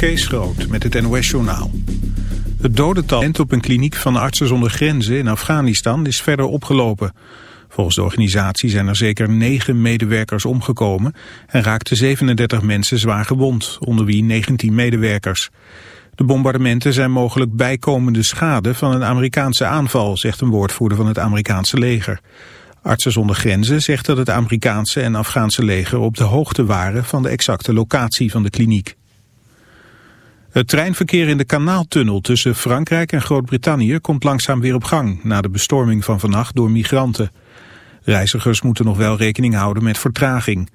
Kees Groot met het NOS-journaal. Het dodental op een kliniek van Artsen zonder Grenzen in Afghanistan is verder opgelopen. Volgens de organisatie zijn er zeker negen medewerkers omgekomen en raakten 37 mensen zwaar gewond, onder wie 19 medewerkers. De bombardementen zijn mogelijk bijkomende schade van een Amerikaanse aanval, zegt een woordvoerder van het Amerikaanse leger. Artsen zonder Grenzen zegt dat het Amerikaanse en Afghaanse leger op de hoogte waren van de exacte locatie van de kliniek. Het treinverkeer in de kanaaltunnel tussen Frankrijk en Groot-Brittannië komt langzaam weer op gang na de bestorming van vannacht door migranten. Reizigers moeten nog wel rekening houden met vertraging.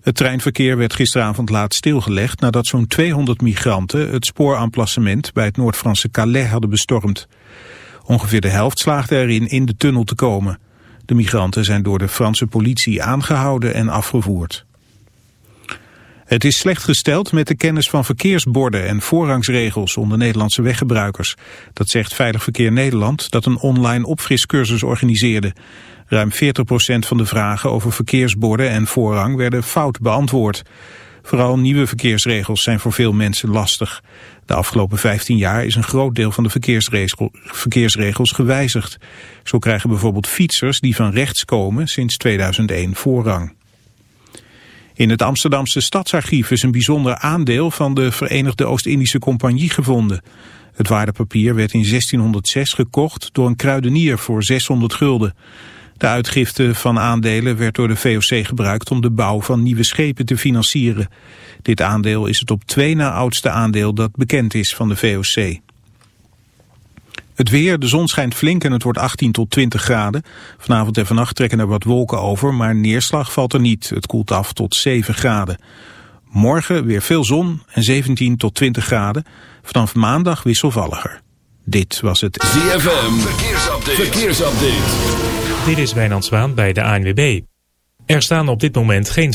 Het treinverkeer werd gisteravond laat stilgelegd nadat zo'n 200 migranten het spooremplacement bij het Noord-Franse Calais hadden bestormd. Ongeveer de helft slaagde erin in de tunnel te komen. De migranten zijn door de Franse politie aangehouden en afgevoerd. Het is slecht gesteld met de kennis van verkeersborden en voorrangsregels onder Nederlandse weggebruikers. Dat zegt Veilig Verkeer Nederland dat een online opfriscursus organiseerde. Ruim 40% van de vragen over verkeersborden en voorrang werden fout beantwoord. Vooral nieuwe verkeersregels zijn voor veel mensen lastig. De afgelopen 15 jaar is een groot deel van de verkeersregels gewijzigd. Zo krijgen bijvoorbeeld fietsers die van rechts komen sinds 2001 voorrang. In het Amsterdamse stadsarchief is een bijzonder aandeel van de Verenigde Oost-Indische Compagnie gevonden. Het waardepapier werd in 1606 gekocht door een kruidenier voor 600 gulden. De uitgifte van aandelen werd door de VOC gebruikt om de bouw van nieuwe schepen te financieren. Dit aandeel is het op twee na oudste aandeel dat bekend is van de VOC. Het weer, de zon schijnt flink en het wordt 18 tot 20 graden. Vanavond en vannacht trekken er wat wolken over, maar neerslag valt er niet. Het koelt af tot 7 graden. Morgen weer veel zon en 17 tot 20 graden. Vanaf maandag wisselvalliger. Dit was het ZFM Verkeersupdate. Verkeersupdate. Dit is Wijnand Zwaan bij de ANWB. Er staan op dit moment geen...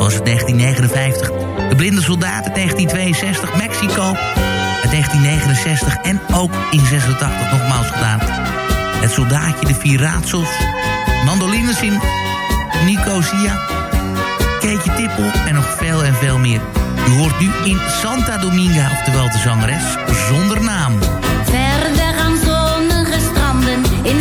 Was het 1959. De blinde soldaat uit 1962. Mexico uit 1969. En ook in 86 nogmaals gedaan. Het soldaatje, de vier raadsels. Mandolines in Nicosia. Keetje Tippel en nog veel en veel meer. U hoort nu in Santa Dominga, oftewel de zangeres, zonder naam. Verder aan zonnige stranden in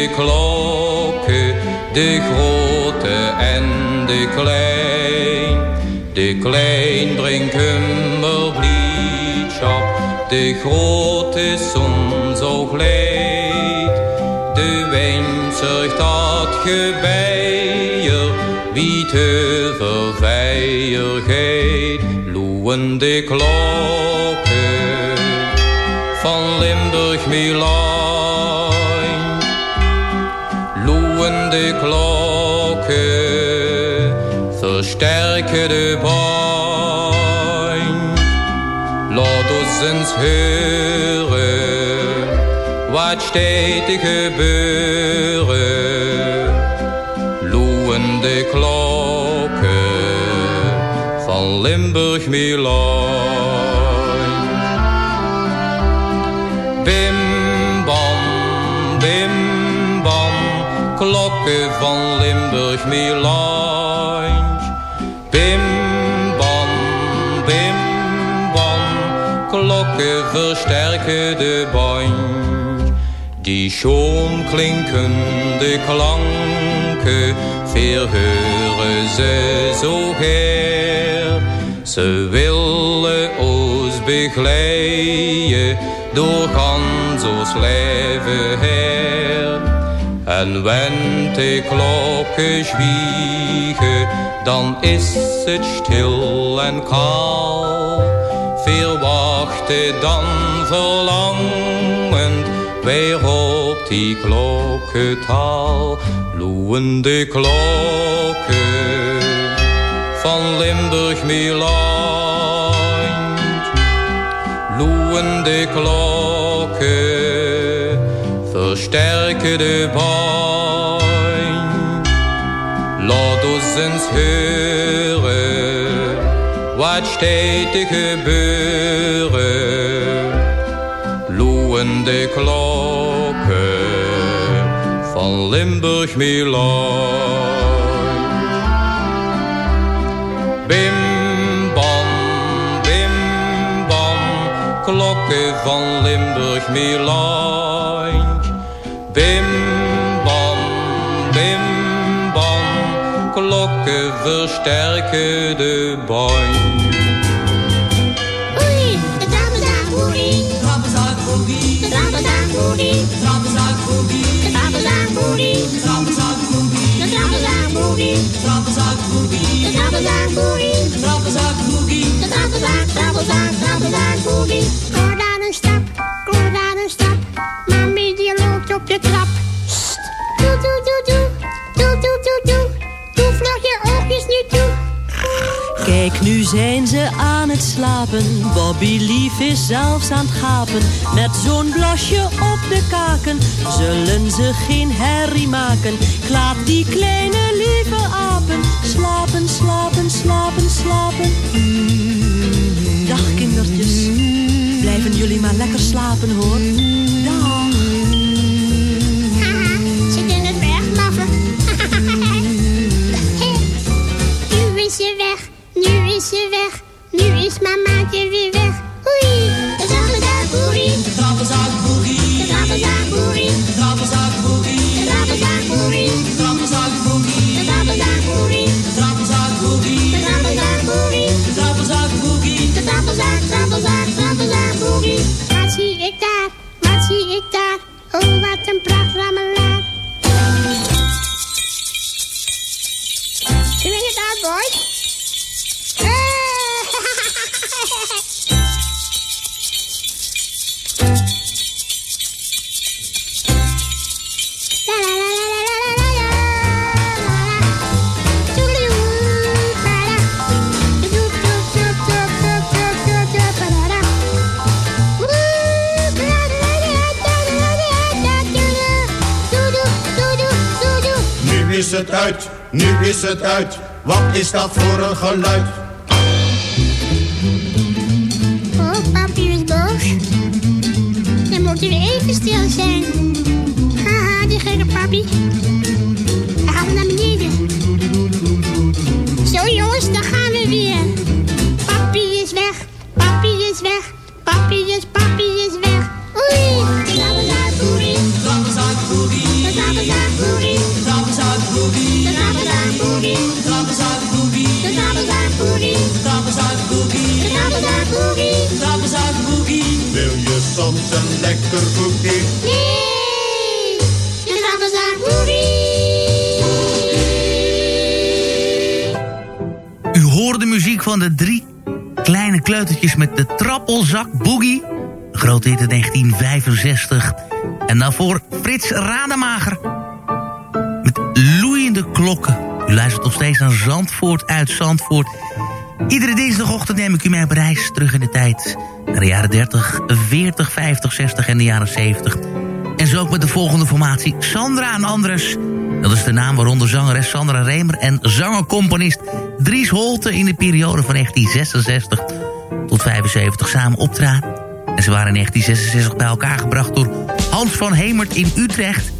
vertrouwde klokken, de grote en de klein. De klein brengt kummerbliedschap, de grote zon zo gleed. De wijn zorgt dat gebeier, wie te verveiligheid. Loeien de klokken van Limburg Milaan. De klokken, versterken de pijn. Laat ons eens horen, wat te gebeuren. Loeien de klokken van Limburg Limburg Milaan. Bim bam, bim bam, klokken versterken de band. Die schoon klinkende klanken, verheuren ze zo her. Ze willen ons begeleiden door ons leven her. En wenn de klokken zwiegen, dan is het stil en kaal. Veel wachten dan verlangend, weer op die klokkentaal. Loeien de klokken van Limburg Milaan. Loeien de klokken, versterke de Boy. Laat ons eens horen wat steht te gebeuren. Loeiende klokken van Limburg Milan. van Limburg, Milan. Bim bam, bim bam, klokken versterken de band. Oei, de. De trappenzaak-boogie. De. De trappenzaak-boogie. De. De trappenzaak-boogie. De. De trappenzaak-boogie. De trappenzaak-boogie. De trappenzaak-boogie. De trappenzaak, trappenzaak, trappenzaak-boogie. Kom trap. Doe, doe, doe, doe. Doe, doe, doe, doe. Doe vlug je oogjes niet toe. Kijk, nu zijn ze aan het slapen. Bobby Lief is zelfs aan het gapen. Met zo'n blasje op de kaken zullen ze geen herrie maken. Klaap die kleine lieve apen. Slapen, slapen, slapen, slapen. Dag kindertjes, blijven jullie maar lekker slapen hoor. vert, nuit vert, nuit maman qui vivait. het uit, nu is het uit. Wat is dat voor een geluid? Oh, papi is boos. Dan moet je weer even stil zijn. Haha, die gekke papi. Gaan we naar beneden. Zo jongens, dan gaan we weer. Papi is weg, papi is weg. Papi is, papi is weg. Oei! zakenzaakboekie. Boogie. Wil je soms een lekker boogie? Nee, de zakenzaakboekie. U hoort de muziek van de drie kleine kleutertjes met de trappelzak boogie. Groot hit in 1965. En daarvoor Frits Rademager. Met loeiende klokken. U luistert nog steeds naar Zandvoort uit Zandvoort Iedere dinsdagochtend neem ik u mee op reis terug in de tijd. Naar de jaren 30, 40, 50, 60 en de jaren 70. En zo ook met de volgende formatie. Sandra en Andres. Dat is de naam waaronder zangeres Sandra Remer en zangercomponist Dries Holte in de periode van 1966 tot 75 samen optraden. En ze waren in 1966 bij elkaar gebracht door Hans van Hemert in Utrecht.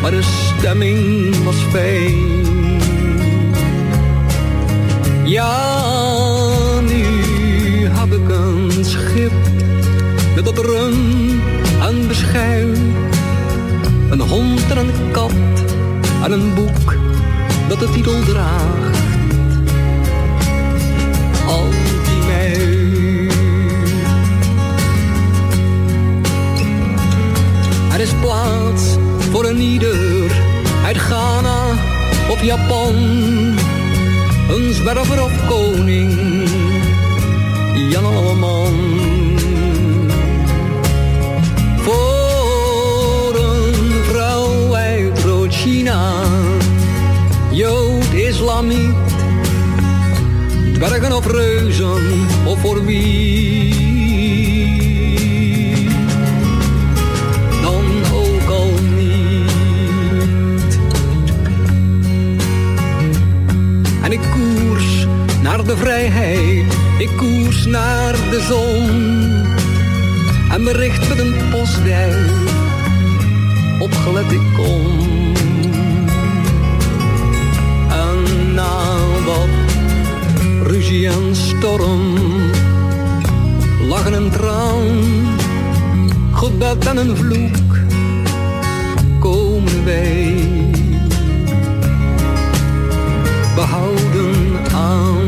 maar de stemming was fijn. Ja, nu heb ik een schip met wat rum en beschuit. Een hond en een kat en een boek dat de titel draagt. Er is plaats voor een ieder uit Ghana of Japan. Een zwerver of koning, Jan Voor een vrouw uit Rood-China, Jood, Islamiet, dwergen of reuzen of voor wie de vrijheid, ik koers naar de zon. En me richt met een postduif, opgelet ik kom. En na wat ruzie en storm, lachen en traan, gebed en een vloek, komen wij. behouden aan.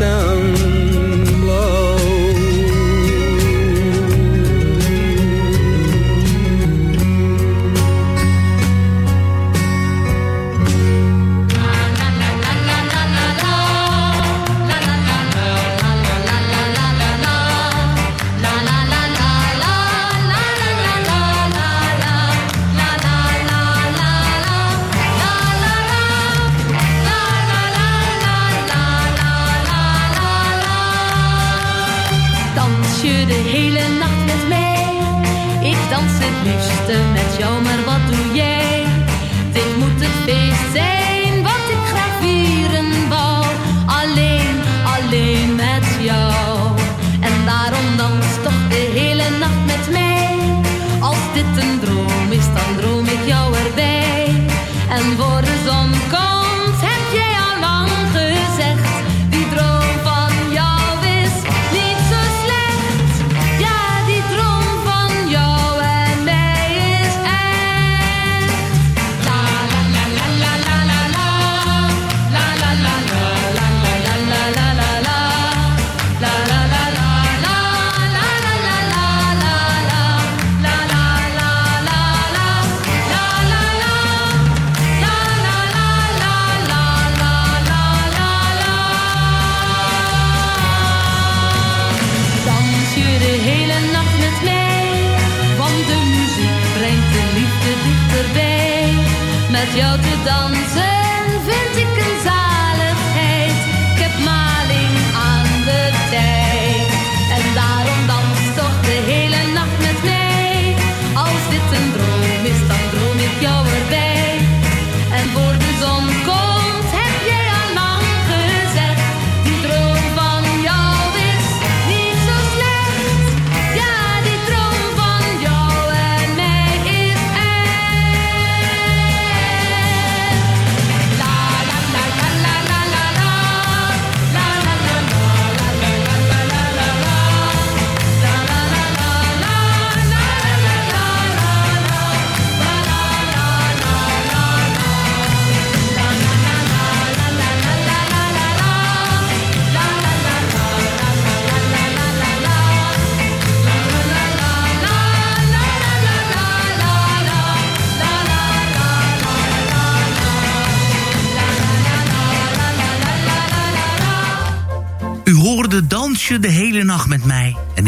down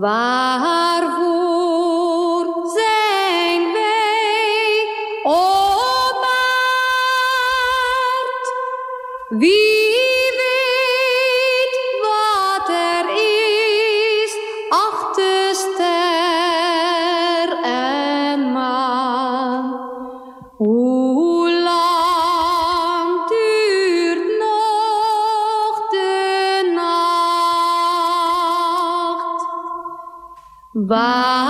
Waarvoor Waar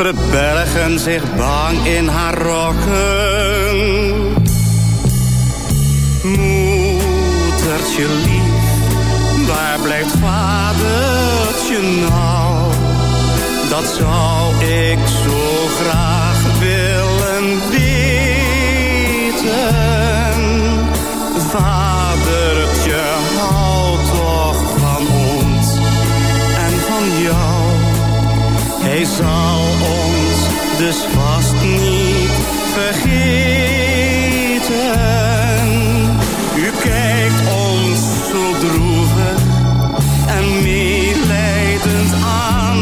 Verbergen zich bang in haar rokken. Moedertje lief, waar blijft vadertje nou? Dat zou ik zo graag willen weten. Hij zal ons dus vast niet vergeten. U kijkt ons zo droevig en meelijdend aan.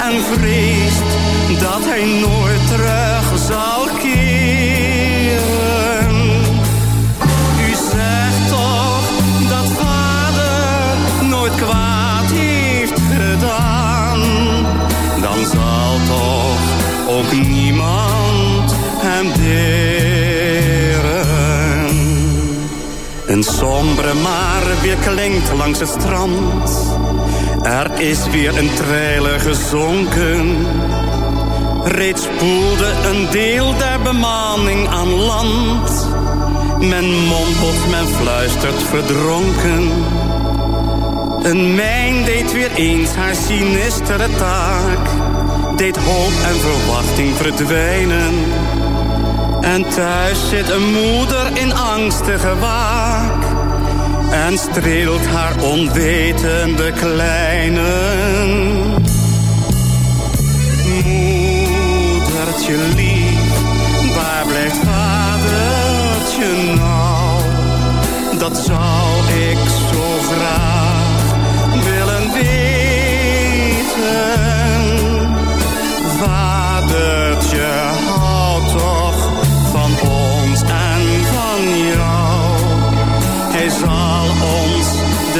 En vreest ook niemand hem deren. Een sombere maar weer klinkt langs het strand. Er is weer een treiler gezonken. Reeds spoelde een deel der bemanning aan land. Men mompelt, men fluistert verdronken. Een mijn deed weer eens haar sinistere taak. Deed hoop en verwachting verdwijnen. En thuis zit een moeder in angstige waak. En streelt haar onwetende kleinen. Moedertje lief, waar blijft vadertje nou? Dat zou ik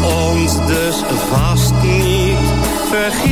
ons dus vast niet vergeten.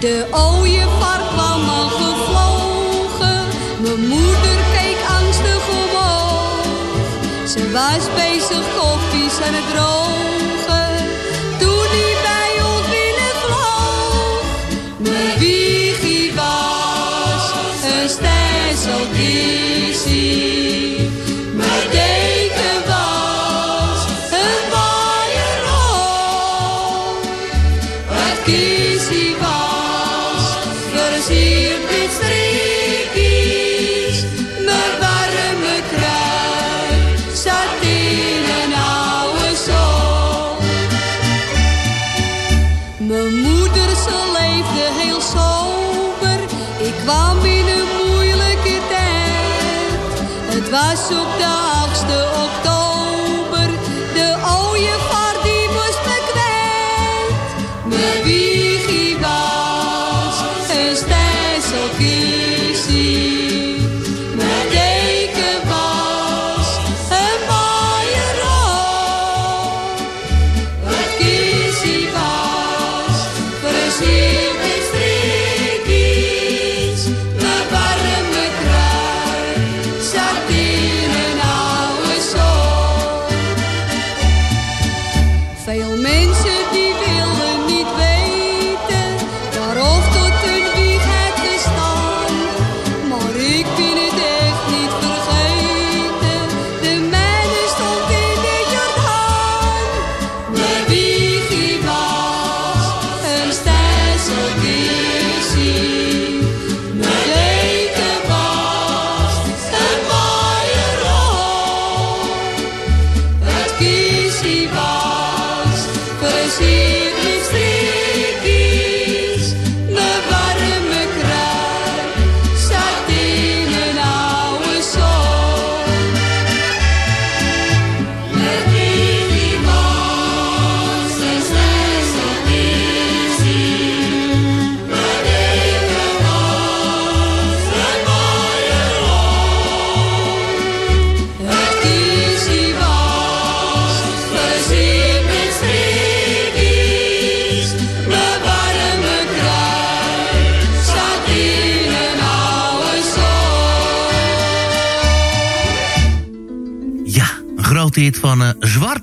De ooievaar kwam al gevlogen, mijn moeder keek angstig omhoog. Ze was bezig koffies aan het drogen,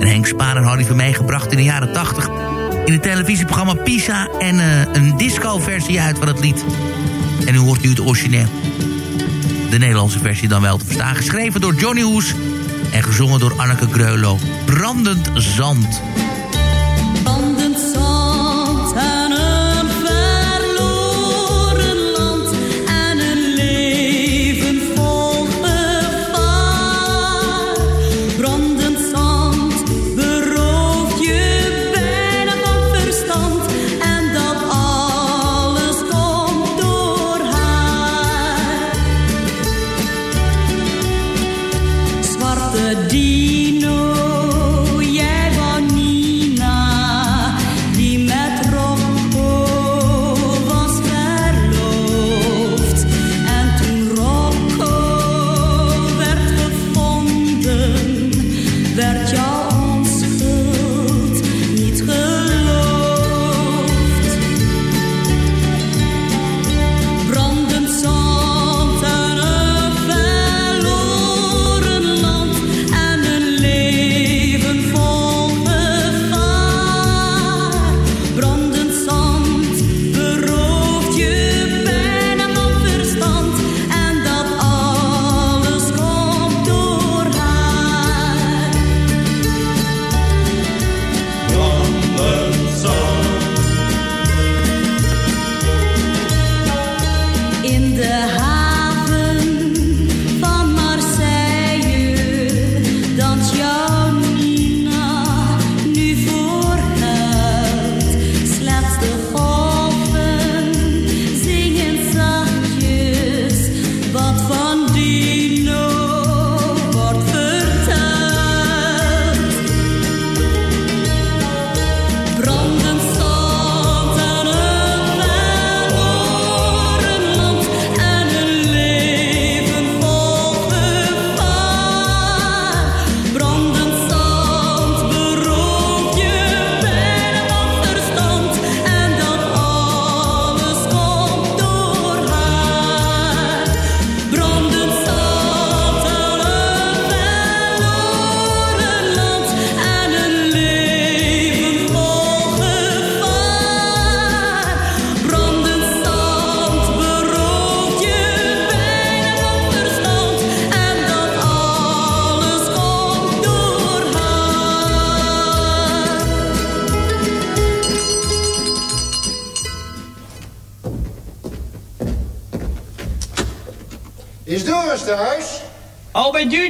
En Henk Spaan en Harry Vermee gebracht in de jaren 80 in het televisieprogramma Pisa en eh, een disco-versie uit van het lied. En u hoort nu het origineel. De Nederlandse versie dan wel te verstaan. Geschreven door Johnny Hoes en gezongen door Anneke Greulow. Brandend Zand.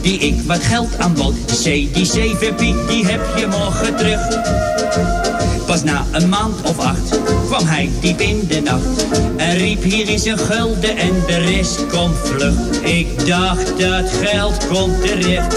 die ik wat geld aanbood. C, die zeven piek, die heb je morgen terug. Pas na een maand of acht kwam hij diep in de nacht. En riep hier is een gulden en de rest komt vlug. Ik dacht dat geld komt terecht.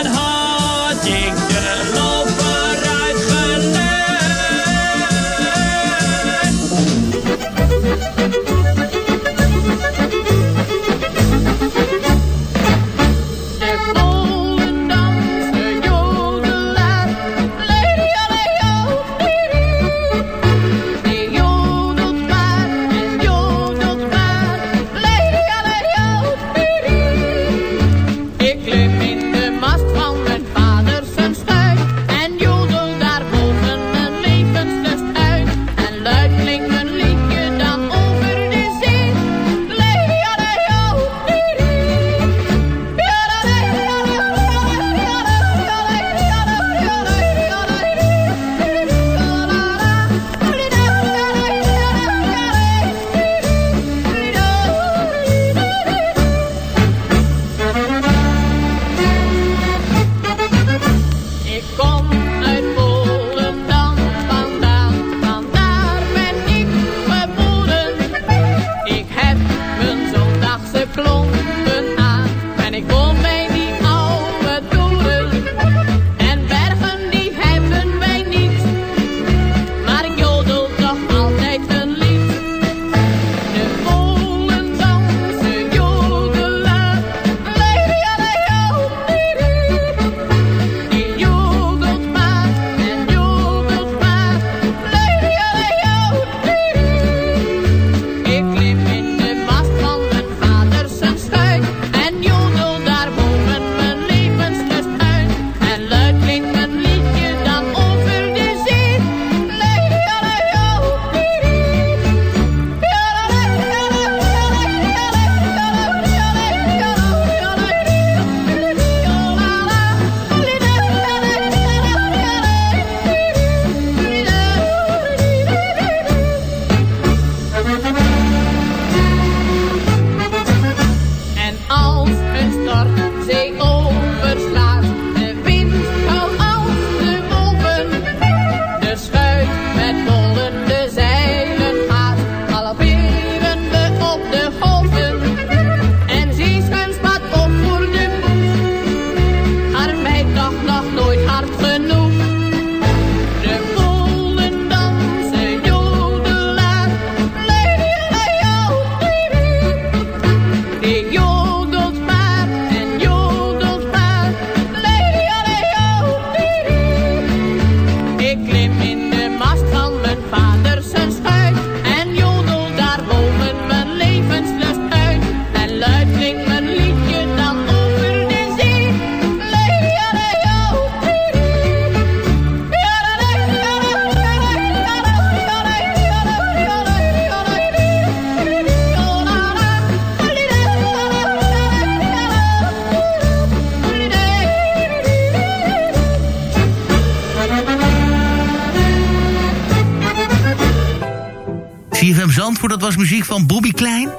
muziek van Bobby Klein.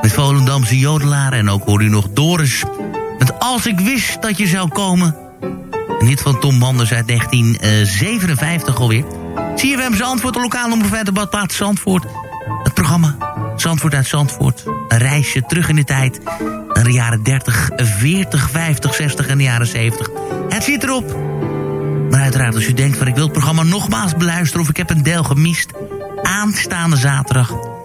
Met Volendamse jodelaar. En ook hoor u nog Doris. Met Als ik wist dat je zou komen. Een hit van Tom Manders uit 1957 alweer. CFM Zandvoort, de lokale omroep de badplaats Zandvoort. Het programma Zandvoort uit Zandvoort. Een reisje terug in de tijd. Naar de jaren 30, 40, 50, 60 en de jaren 70. Het zit erop. Maar uiteraard als u denkt van ik wil het programma nogmaals beluisteren... of ik heb een deel gemist... aanstaande zaterdag...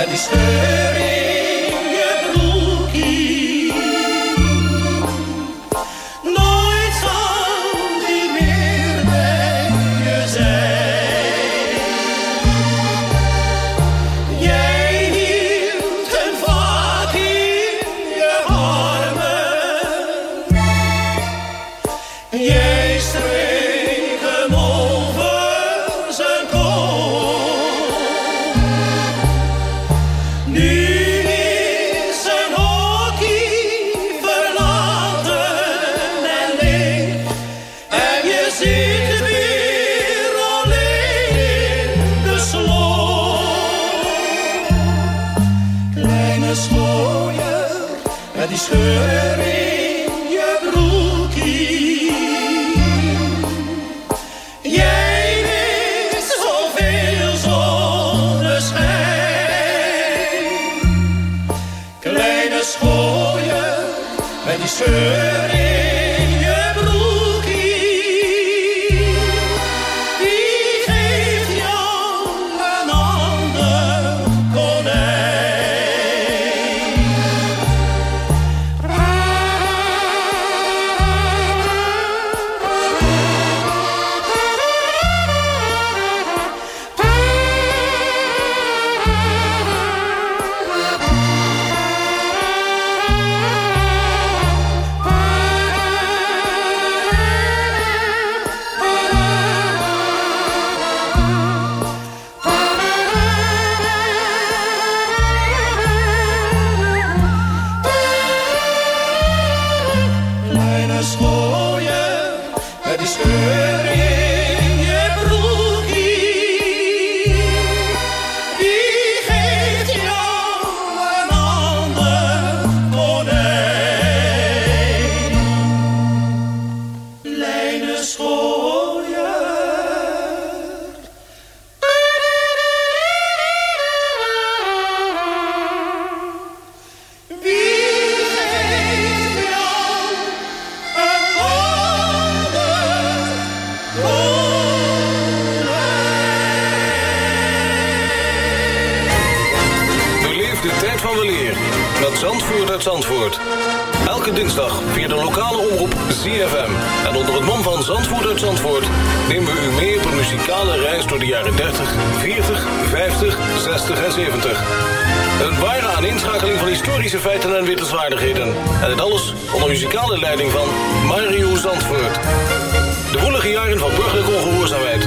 Met die scheur met 30, 40, 50, 60 en 70. Een ware aaninschakeling van historische feiten en wittelswaardigheden. En dit alles onder muzikale leiding van Mario Zandvoort. De woelige jaren van burgerlijke ongehoorzaamheid,